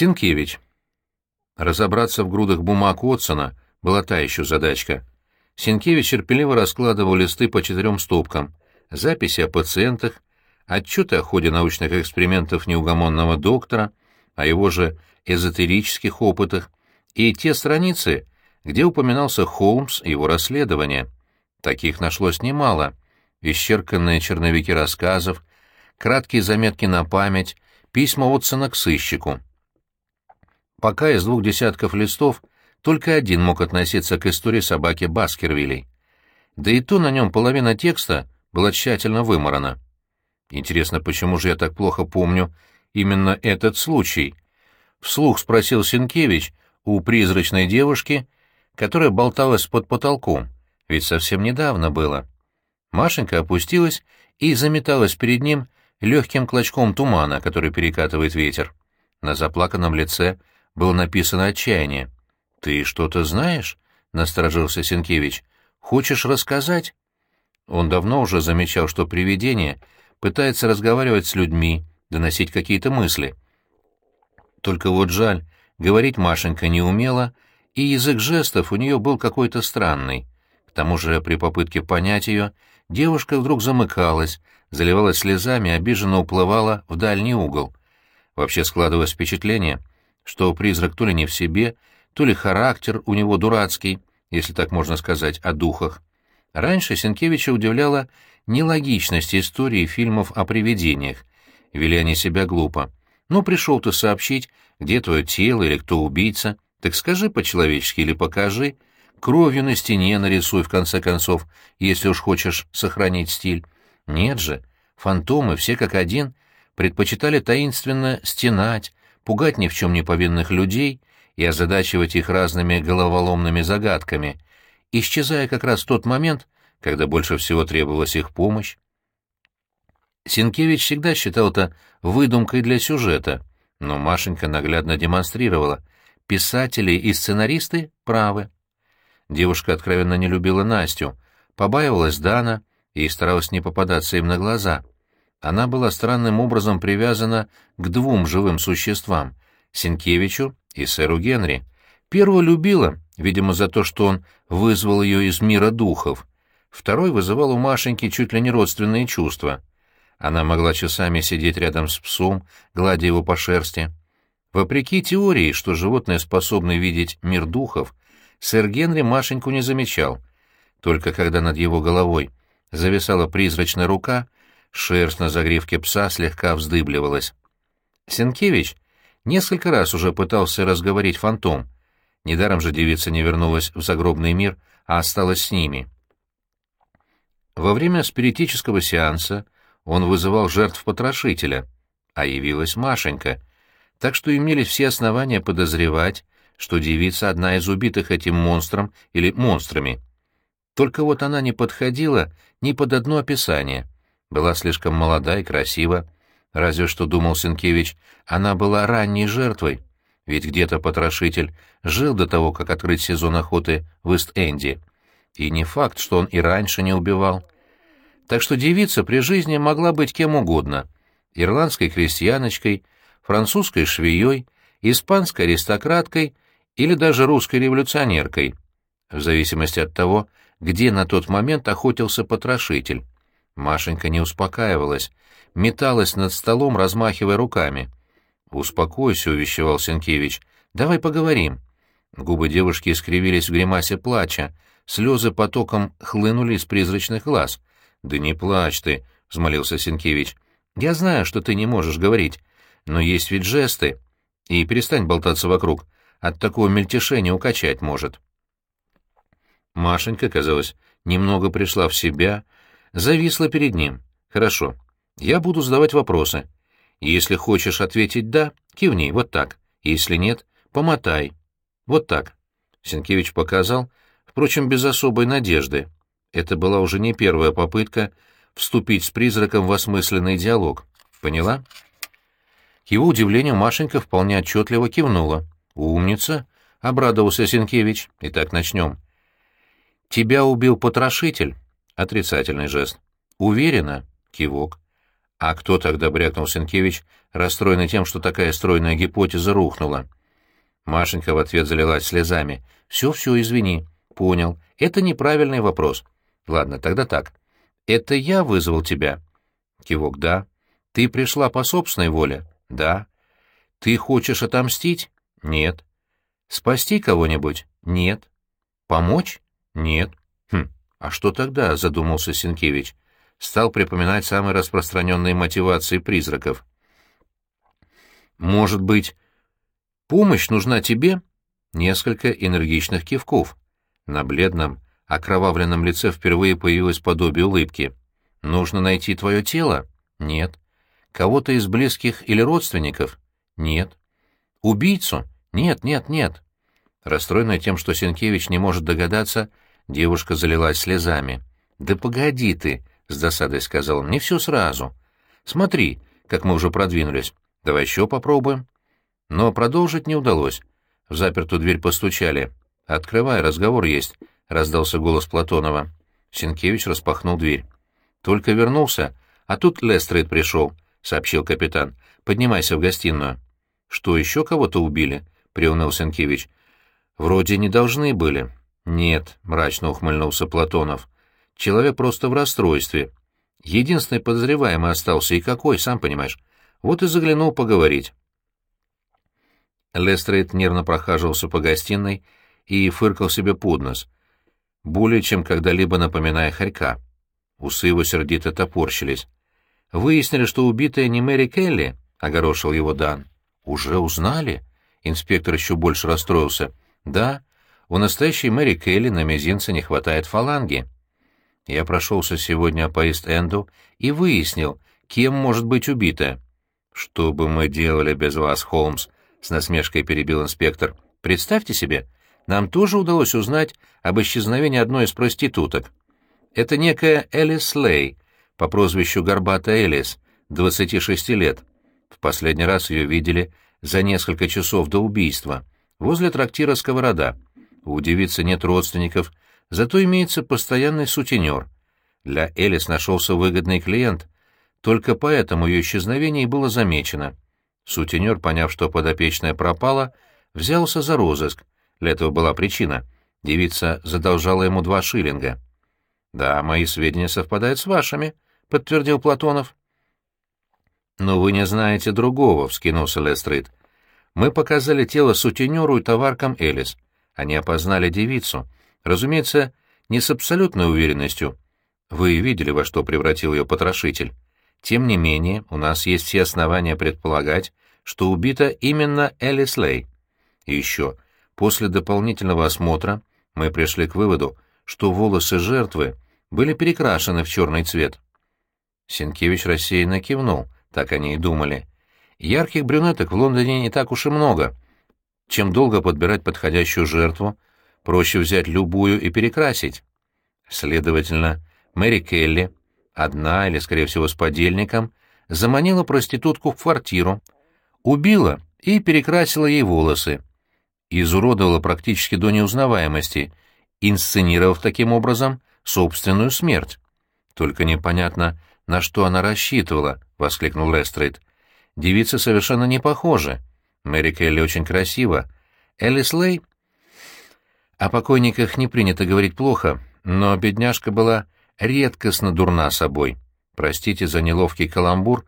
Синкевич. Разобраться в грудах бумаг Отсона была та еще задачка. Синкевич терпеливо раскладывал листы по четырем стопкам. Записи о пациентах, отчеты о ходе научных экспериментов неугомонного доктора, о его же эзотерических опытах, и те страницы, где упоминался Холмс и его расследование. Таких нашлось немало. Исчерканные черновики рассказов, краткие заметки на память, письма Отсона к сыщику. Пока из двух десятков листов только один мог относиться к истории собаки Баскервилей. Да и то на нем половина текста была тщательно выморана. Интересно, почему же я так плохо помню именно этот случай? Вслух спросил Сенкевич у призрачной девушки, которая болталась под потолком, ведь совсем недавно было. Машенька опустилась и заметалась перед ним легким клочком тумана, который перекатывает ветер. На заплаканном лице было написано отчаяние. «Ты что-то знаешь?» — насторожился Сенкевич. «Хочешь рассказать?» Он давно уже замечал, что привидение пытается разговаривать с людьми, доносить какие-то мысли. Только вот жаль, говорить Машенька не умела, и язык жестов у нее был какой-то странный. К тому же при попытке понять ее девушка вдруг замыкалась, заливалась слезами обиженно уплывала в дальний угол. Вообще складывалось впечатление, что призрак то ли не в себе, то ли характер у него дурацкий, если так можно сказать, о духах. Раньше Сенкевича удивляла нелогичность истории фильмов о привидениях. Вели они себя глупо. Ну, пришел ты сообщить, где твое тело или кто убийца, так скажи по-человечески или покажи, кровью на стене нарисуй, в конце концов, если уж хочешь сохранить стиль. Нет же, фантомы, все как один, предпочитали таинственно стенать, пугать ни в чем не повинных людей и озадачивать их разными головоломными загадками, исчезая как раз в тот момент, когда больше всего требовалась их помощь. Синкевич всегда считал это выдумкой для сюжета, но Машенька наглядно демонстрировала. Писатели и сценаристы правы. Девушка откровенно не любила Настю, побаивалась Дана и старалась не попадаться им на глаза. Она была странным образом привязана к двум живым существам — Синкевичу и сэру Генри. Первую любила, видимо, за то, что он вызвал ее из мира духов. Второй вызывал у Машеньки чуть ли не родственные чувства. Она могла часами сидеть рядом с псом, гладя его по шерсти. Вопреки теории, что животные способны видеть мир духов, сэр Генри Машеньку не замечал. Только когда над его головой зависала призрачная рука, шерсть на загривке пса слегка вздыбливалась. Сенкевич Несколько раз уже пытался разговорить фантом. Недаром же девица не вернулась в загробный мир, а осталась с ними. Во время спиритического сеанса он вызывал жертв потрошителя, а явилась Машенька, так что имелись все основания подозревать, что девица одна из убитых этим монстром или монстрами. Только вот она не подходила ни под одно описание, была слишком молода и красива, Разве что, думал Сенкевич, она была ранней жертвой, ведь где-то потрошитель жил до того, как открыть сезон охоты в Ист-Энди. И не факт, что он и раньше не убивал. Так что девица при жизни могла быть кем угодно — ирландской крестьяночкой, французской швеей, испанской аристократкой или даже русской революционеркой, в зависимости от того, где на тот момент охотился потрошитель. Машенька не успокаивалась, металась над столом, размахивая руками. «Успокойся», — увещевал Сенкевич, — «давай поговорим». Губы девушки искривились в гримасе плача, слезы потоком хлынули из призрачных глаз. «Да не плачь ты», — взмолился Сенкевич. «Я знаю, что ты не можешь говорить, но есть ведь жесты. И перестань болтаться вокруг, от такого мельтешения укачать может». Машенька, казалось, немного пришла в себя, зависла перед ним. «Хорошо, я буду задавать вопросы. Если хочешь ответить «да», кивни, вот так. Если нет, помотай. Вот так. Сенкевич показал, впрочем, без особой надежды. Это была уже не первая попытка вступить с призраком в осмысленный диалог. Поняла? К его удивлению Машенька вполне отчетливо кивнула. «Умница!» — обрадовался Сенкевич. «Итак, начнем». «Тебя убил потрошитель?» — отрицательный жест. «Уверена?» — кивок. «А кто тогда?» — брякнул Сенкевич, расстроенный тем, что такая стройная гипотеза рухнула. Машенька в ответ залилась слезами. «Все-все, извини. Понял. Это неправильный вопрос. Ладно, тогда так. Это я вызвал тебя?» Кивок «да». «Ты пришла по собственной воле?» «Да». «Ты хочешь отомстить?» «Нет». «Спасти кого-нибудь?» «Нет». «Помочь?» «Нет». «Хм, а что тогда?» — задумался Сенкевич. Стал припоминать самые распространенные мотивации призраков. «Может быть, помощь нужна тебе?» Несколько энергичных кивков. На бледном, окровавленном лице впервые появилось подобие улыбки. «Нужно найти твое тело?» «Нет». «Кого-то из близких или родственников?» «Нет». «Убийцу?» «Нет, нет, нет». Расстроенная тем, что Сенкевич не может догадаться, девушка залилась слезами. «Да погоди ты», — с досадой сказал он, — «не все сразу. Смотри, как мы уже продвинулись. Давай еще попробуем». Но продолжить не удалось. В запертую дверь постучали. «Открывай, разговор есть», — раздался голос Платонова. Сенкевич распахнул дверь. «Только вернулся, а тут Лестрейд пришел», — сообщил капитан. «Поднимайся в гостиную». «Что, еще кого-то убили?» — приуныл Сенкевич. «Вроде не должны были». «Нет», — мрачно ухмыльнулся Платонов. «Человек просто в расстройстве. Единственный подозреваемый остался, и какой, сам понимаешь. Вот и заглянул поговорить». Лестрейд нервно прохаживался по гостиной и фыркал себе под нос, более чем когда-либо напоминая хорька. Усы его сердито топорщились. «Выяснили, что убитая не Мэри Келли?» — огорошил его Дан. «Уже узнали?» Инспектор еще больше расстроился. «Да, у настоящей Мэри Келли на мизинце не хватает фаланги. Я прошелся сегодня по Ист-Энду и выяснил, кем может быть убитая». «Что бы мы делали без вас, Холмс?» — с насмешкой перебил инспектор. «Представьте себе, нам тоже удалось узнать об исчезновении одной из проституток. Это некая Элис Лей, по прозвищу Горбата Элис, 26 лет. В последний раз ее видели за несколько часов до убийства, возле трактира «Сковорода». У девицы нет родственников, зато имеется постоянный сутенер. Для Элис нашелся выгодный клиент, только поэтому ее исчезновение и было замечено. Сутенер, поняв, что подопечная пропала, взялся за розыск. Для этого была причина. Девица задолжала ему два шиллинга. «Да, мои сведения совпадают с вашими», — подтвердил Платонов. «Но вы не знаете другого», — вскинулся Лестрейд. «Мы показали тело сутенеру и товаркам Элис. Они опознали девицу. Разумеется, не с абсолютной уверенностью. Вы видели, во что превратил ее потрошитель. Тем не менее, у нас есть все основания предполагать, что убита именно Элис Лей. И еще, после дополнительного осмотра мы пришли к выводу, что волосы жертвы были перекрашены в черный цвет. Сенкевич рассеянно кивнул — так они и думали. Ярких брюнеток в Лондоне не так уж и много. Чем долго подбирать подходящую жертву, проще взять любую и перекрасить. Следовательно, Мэри Келли, одна или, скорее всего, с подельником, заманила проститутку в квартиру, убила и перекрасила ей волосы, изуродовала практически до неузнаваемости, инсценировав таким образом собственную смерть. Только непонятно, на что она рассчитывала, — воскликнул Лестрейд. «Девицы совершенно не похожи. Мэри Келли очень красива. Элис Лей...» О покойниках не принято говорить плохо, но бедняжка была редкостно дурна собой. Простите за неловкий каламбур,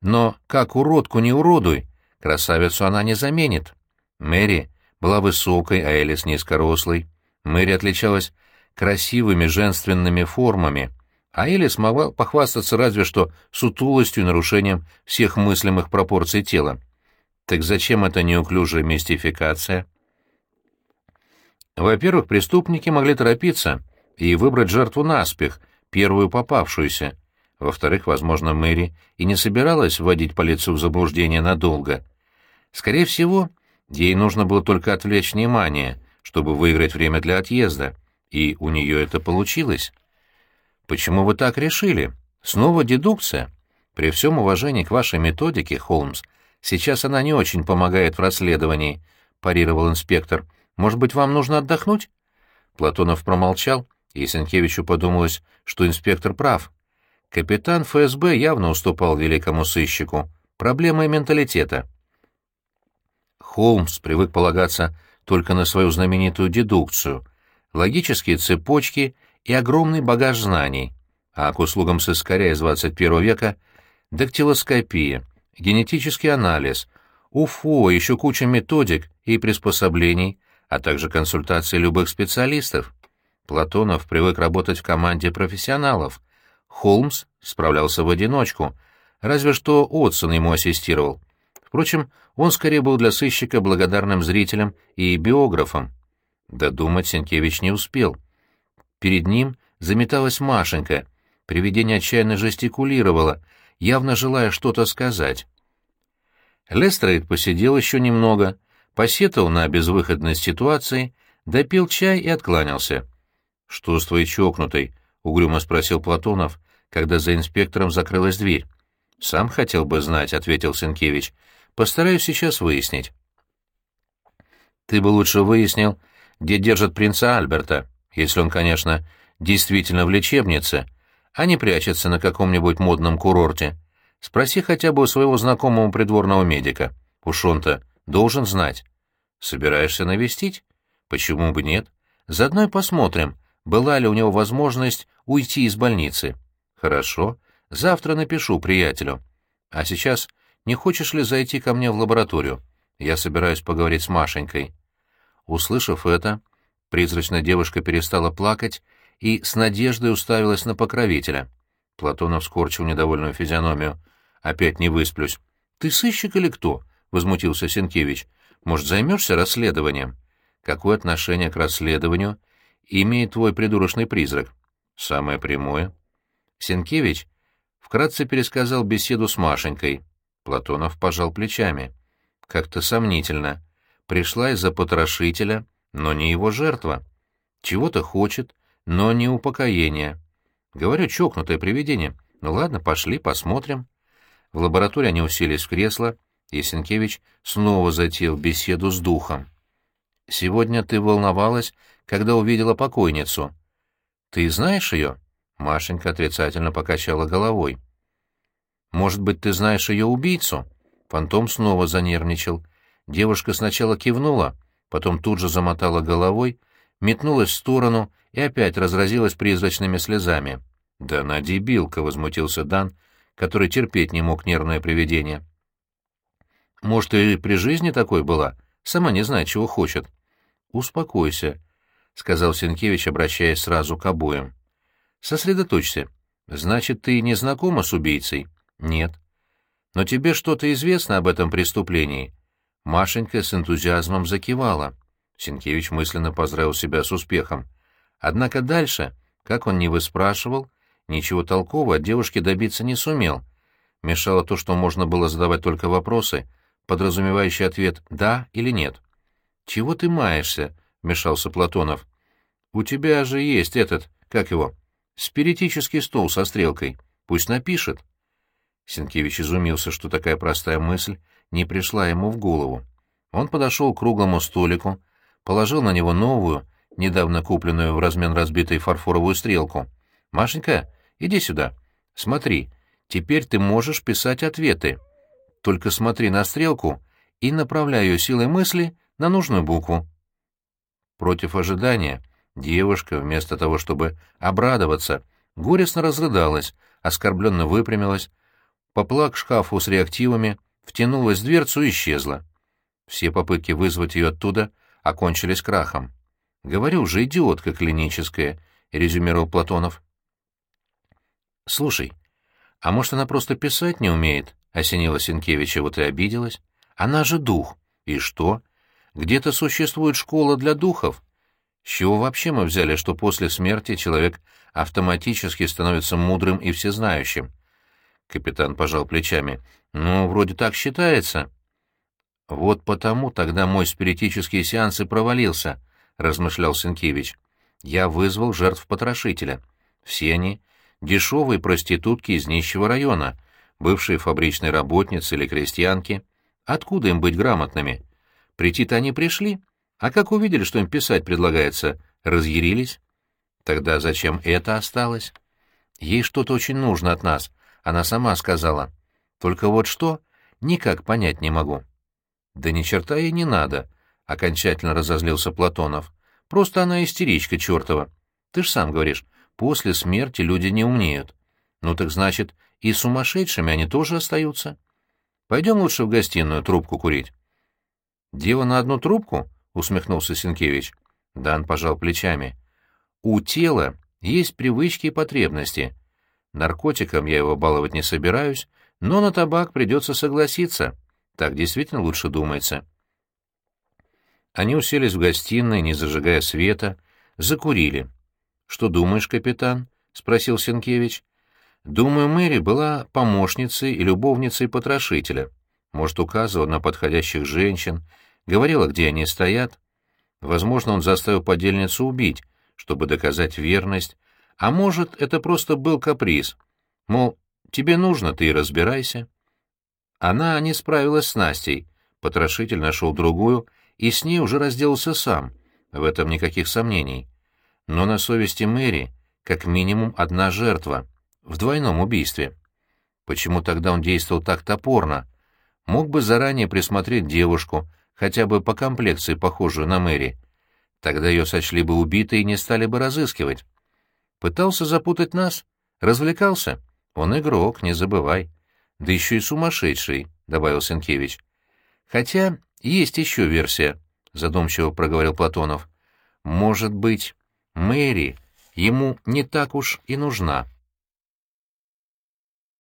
но как уродку не уродуй, красавицу она не заменит. Мэри была высокой, а Элис низкорослой. Мэри отличалась красивыми женственными формами, а Элис могла похвастаться разве что сутулостью и нарушением всех мыслимых пропорций тела. Так зачем эта неуклюжая мистификация? Во-первых, преступники могли торопиться и выбрать жертву наспех, первую попавшуюся. Во-вторых, возможно, Мэри и не собиралась вводить полицию в заблуждение надолго. Скорее всего, ей нужно было только отвлечь внимание, чтобы выиграть время для отъезда, и у нее это получилось. «Почему вы так решили? Снова дедукция? При всем уважении к вашей методике, Холмс, сейчас она не очень помогает в расследовании», — парировал инспектор. «Может быть, вам нужно отдохнуть?» Платонов промолчал, и Сенкевичу подумалось, что инспектор прав. Капитан ФСБ явно уступал великому сыщику. Проблема менталитета. Холмс привык полагаться только на свою знаменитую дедукцию, логические цепочки и огромный багаж знаний, а к услугам сыскаря из 21 века — дактилоскопия, генетический анализ, УФО, еще куча методик и приспособлений, а также консультации любых специалистов. Платонов привык работать в команде профессионалов. Холмс справлялся в одиночку, разве что Отсон ему ассистировал. Впрочем, он скорее был для сыщика благодарным зрителем и биографом. Додумать Сенкевич не успел. Перед ним заметалась Машенька, привидение отчаянно жестикулировало, явно желая что-то сказать. Лестрейд посидел еще немного, посетовал на безвыходность ситуации, допил чай и откланялся. — Что с твоей чокнутой? — угрюмо спросил Платонов, когда за инспектором закрылась дверь. — Сам хотел бы знать, — ответил Сенкевич. — Постараюсь сейчас выяснить. — Ты бы лучше выяснил, где держат принца Альберта, если он, конечно, действительно в лечебнице, а не прячется на каком-нибудь модном курорте. Спроси хотя бы у своего знакомого придворного медика. Уж он-то должен знать. Собираешься навестить? Почему бы нет? Заодно и посмотрим, была ли у него возможность уйти из больницы. Хорошо, завтра напишу приятелю. А сейчас не хочешь ли зайти ко мне в лабораторию? Я собираюсь поговорить с Машенькой. Услышав это, призрачная девушка перестала плакать и с надеждой уставилась на покровителя. Платонов скорчил недовольную физиономию. «Опять не высплюсь». «Ты сыщик или кто?» — возмутился Сенкевич. «Может, займешься расследованием?» «Какое отношение к расследованию имеет твой придурочный призрак?» «Самое прямое». Сенкевич вкратце пересказал беседу с Машенькой. Платонов пожал плечами. «Как-то сомнительно. Пришла из-за потрошителя, но не его жертва. Чего-то хочет, но не упокоения. Говорю, чокнутое привидение. Ну ладно, пошли, посмотрим». В лаборатории они уселись в кресло, и Сенкевич снова затеял беседу с духом. «Сегодня ты волновалась, когда увидела покойницу. Ты знаешь ее?» Машенька отрицательно покачала головой. «Может быть, ты знаешь ее убийцу?» Фантом снова занервничал. Девушка сначала кивнула, потом тут же замотала головой, метнулась в сторону и опять разразилась призрачными слезами. «Да она дебилка!» — возмутился Дан, который терпеть не мог нервное привидение. «Может, и при жизни такой была? Сама не знает, чего хочет». «Успокойся», — сказал Сенкевич, обращаясь сразу к обоим. «Сосредоточься. Значит, ты не знакома с убийцей?» «Нет». «Но тебе что-то известно об этом преступлении?» Машенька с энтузиазмом закивала. Сенкевич мысленно поздравил себя с успехом. Однако дальше, как он не выспрашивал, ничего толкового от девушки добиться не сумел. Мешало то, что можно было задавать только вопросы, подразумевающие ответ «да» или «нет». «Чего ты маешься?» — вмешался Платонов. «У тебя же есть этот, как его, спиритический стол со стрелкой. Пусть напишет». Сенкевич изумился, что такая простая мысль не пришла ему в голову. Он подошел к круглому столику, положил на него новую, недавно купленную в размен разбитой фарфоровую стрелку. «Машенька, иди сюда. Смотри, теперь ты можешь писать ответы. Только смотри на стрелку и направляй ее силой мысли на нужную букву». Против ожидания девушка, вместо того, чтобы обрадоваться, горестно разрыдалась, оскорбленно выпрямилась, попла к шкафу с реактивами, втянулась в дверцу и исчезла. Все попытки вызвать ее оттуда окончились крахом. «Говорю же, идиотка клиническая», — резюмировал Платонов. «Слушай, а может, она просто писать не умеет?» — осенила Сенкевича, вот и обиделась. «Она же дух. И что? Где-то существует школа для духов. С чего вообще мы взяли, что после смерти человек автоматически становится мудрым и всезнающим?» Капитан пожал плечами. «Ну, вроде так считается». «Вот потому тогда мой спиритический сеанс и провалился», — размышлял Сенкевич. «Я вызвал жертв потрошителя. Все они — дешевые проститутки из нищего района, бывшие фабричные работницы или крестьянки. Откуда им быть грамотными? Прийти-то они пришли, а как увидели, что им писать предлагается, разъярились. Тогда зачем это осталось?» Ей что-то очень нужно от нас, она сама сказала. Только вот что, никак понять не могу». «Да ни черта ей не надо», — окончательно разозлился Платонов. «Просто она истеричка чертова. Ты ж сам говоришь, после смерти люди не умнеют. Ну так значит, и сумасшедшими они тоже остаются. Пойдем лучше в гостиную трубку курить». «Дело на одну трубку?» — усмехнулся Сенкевич. Дан пожал плечами. «У тела есть привычки и потребности. Наркотиком я его баловать не собираюсь, но на табак придется согласиться. Так действительно лучше думается». Они уселись в гостиной, не зажигая света, закурили. «Что думаешь, капитан?» — спросил Сенкевич. «Думаю, Мэри была помощницей и любовницей потрошителя. Может, указывала на подходящих женщин, говорила, где они стоят. Возможно, он заставил подельницу убить, чтобы доказать верность, а может, это просто был каприз. Мол, тебе нужно, ты и разбирайся». Она не справилась с Настей, потрошитель нашел другую, и с ней уже разделался сам, в этом никаких сомнений. Но на совести Мэри как минимум одна жертва, в двойном убийстве. Почему тогда он действовал так топорно? Мог бы заранее присмотреть девушку, хотя бы по комплекции похожую на Мэри. Тогда ее сочли бы убитой и не стали бы разыскивать. Пытался запутать нас? Развлекался? Он игрок, не забывай. Да еще и сумасшедший, — добавил Сенкевич. Хотя есть еще версия, — задумчиво проговорил Платонов. Может быть, Мэри ему не так уж и нужна.